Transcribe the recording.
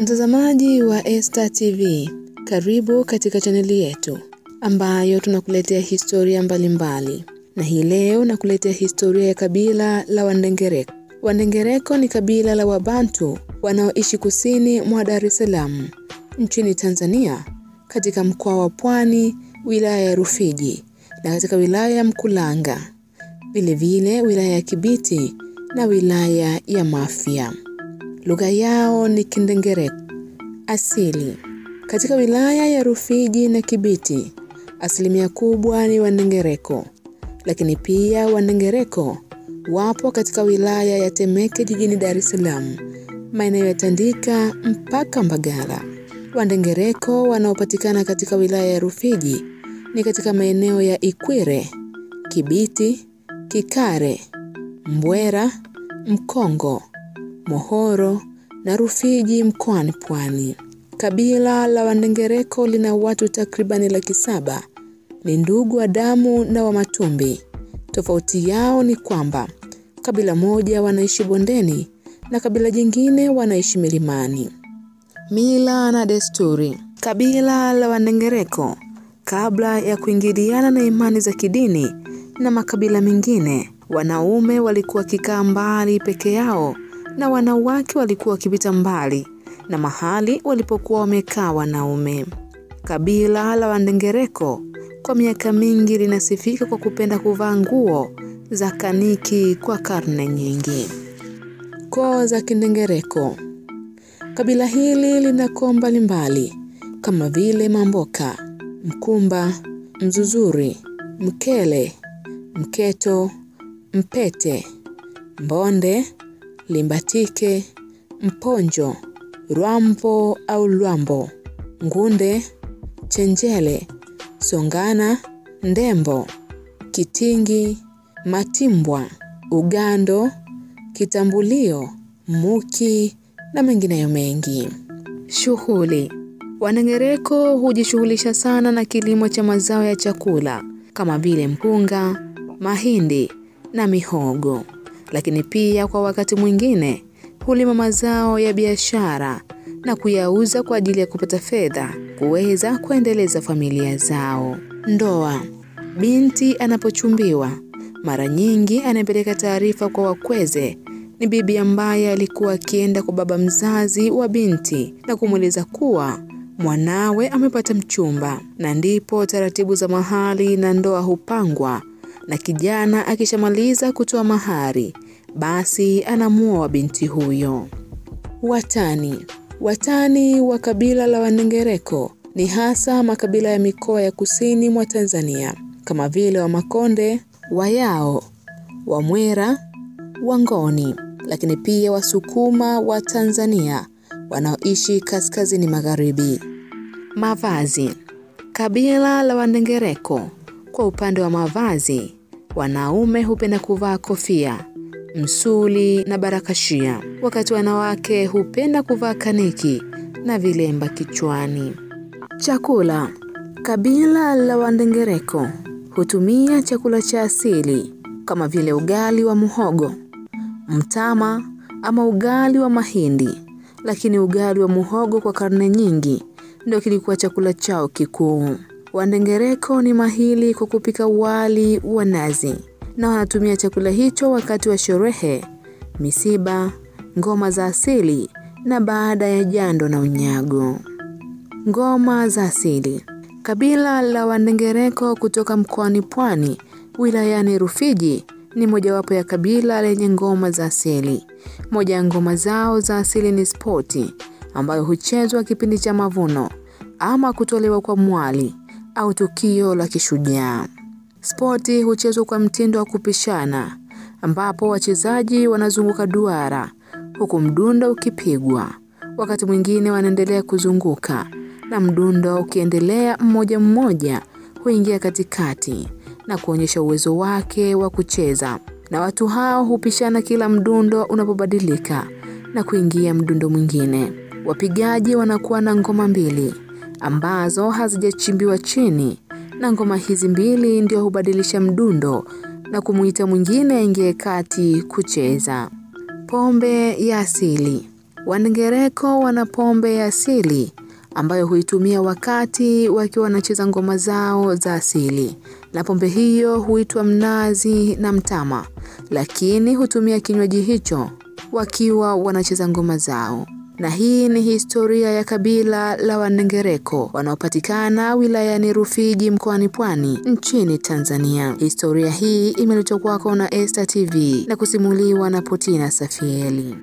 Mtazamaji wa Esta TV, karibu katika chaneli yetu ambayo tunakuletea historia mbalimbali mbali. Na hii leo nakuletea historia ya kabila la Wandengereko. Wandengereko ni kabila la Wabantu wanaoishi kusini mwa Dar es Salaam nchini Tanzania katika mkoa wa Pwani, wilaya ya Rufiji na katika wilaya ya Mkulanga, vilevile wilaya ya Kibiti na wilaya ya Mafia. Lugha yao ni Kindengereko. Asili katika wilaya ya Rufiji na Kibiti, asilimia kubwa ni Wandengereko, lakini pia Wandengereko wapo katika wilaya ya Temeke jijini Dar es Salaam, maeneo ya Tandika mpaka Mbagala. Wandengereko wanaopatikana katika wilaya ya Rufiji ni katika maeneo ya Ikwire, Kibiti, Kikare, Mbwera, Mkongo, Mohoro na Rufiji mkoani Pwani. Kabila la Wandengereko lina watu takribani laki saba. Ni ndugu wa damu na wa matumbi. Tofauti yao ni kwamba kabila moja wanaishi bondeni na kabila jingine wanaishi milimani. Mila na desturi. Kabila la Wandengereko kabla ya kuingiliana na imani za kidini na makabila mengine, wanaume walikuwa kikaa mbali peke yao na wanawake walikuwa wakipita mbali na mahali walipokuwa wamekaa wanaume. Kabila la Wandengereko kwa miaka mingi linasifika kwa kupenda kuvaa nguo za kaniki kwa karne nyingi. Koo za Kindengereko. Kabila hili lina koo mbalimbali kama vile Mamboka, Mkumba, Mzuzuri, Mkele, Mketo, Mpete, Mbonde, Limbatike, Mponjo, Rwambo au Lwambo, Ngunde, Chenjele, Songana, Ndembo, Kitingi, Matimbwa, Ugando, Kitambulio, Muki na mengineyo mengi. Shughuli. wanengereko hujishughulisha sana na kilimo cha mazao ya chakula kama vile mpunga, mahindi na mihogo, lakini pia kwa wakati mwingine hulima mazao ya biashara na kuyauza kwa ajili ya kupata fedha kuweza kuendeleza familia zao. Ndoa. Binti anapochumbiwa mara nyingi anapeleka taarifa kwa wakweze ni bibi ambaye alikuwa akienda kwa baba mzazi wa binti na kumweleza kuwa mwanawe amepata mchumba, na ndipo taratibu za mahali na ndoa hupangwa, na kijana akishamaliza kutoa mahari, basi anamuoa binti huyo. Watani. Watani wa kabila la Wanengereko ni hasa makabila ya mikoa ya kusini mwa Tanzania kama vile Wamakonde, Wayao, Wamwera, Wangoni, lakini pia Wasukuma wa Tanzania wanaoishi kaskazini magharibi. Mavazi. Kabila la Wandengereko kwa upande wa mavazi, wanaume hupenda kuvaa kofia, msuli na barakashia, wakati wanawake hupenda kuvaa kaniki na vilemba kichwani. Chakula. Kabila la Wandengereko hutumia chakula cha asili kama vile ugali wa muhogo, mtama ama ugali wa mahindi, lakini ugali wa muhogo kwa karne nyingi ndio kilikuwa chakula chao kikuu. Wandengereko ni mahili kwa kupika wali wa nazi na wanatumia chakula hicho wakati wa sherehe, misiba, ngoma za asili na baada ya jando na unyago. Ngoma za asili. Kabila la Wandengereko kutoka mkoani Pwani, wilayani Rufiji ni mojawapo ya kabila lenye ngoma za asili. Moja ya ngoma zao za asili ni spoti ambayo huchezwa kipindi cha mavuno ama kutolewa kwa mwali au tukio la kishujaa. Spoti huchezwa kwa mtindo wa kupishana ambapo wachezaji wanazunguka duara huku mdundo ukipigwa. Wakati mwingine wanaendelea kuzunguka na mdundo ukiendelea, mmoja mmoja huingia katikati na kuonyesha uwezo wake wa kucheza, na watu hao hupishana kila mdundo unapobadilika na kuingia mdundo mwingine. Wapigaji wanakuwa na ngoma mbili ambazo hazijachimbiwa chini, na ngoma hizi mbili ndio hubadilisha mdundo na kumuita mwingine aingie kati kucheza. Pombe ya asili. wanengereko wana pombe ya asili ambayo huitumia wakati wakiwa wanacheza ngoma zao za asili, na pombe hiyo huitwa mnazi na mtama, lakini hutumia kinywaji hicho wakiwa wanacheza ngoma zao. Na hii ni historia ya kabila la Wanengereko wanaopatikana wilayani Rufiji mkoani Pwani nchini Tanzania. Historia hii imeletwa kwako na Esta TV na kusimuliwa na Potina Safieli.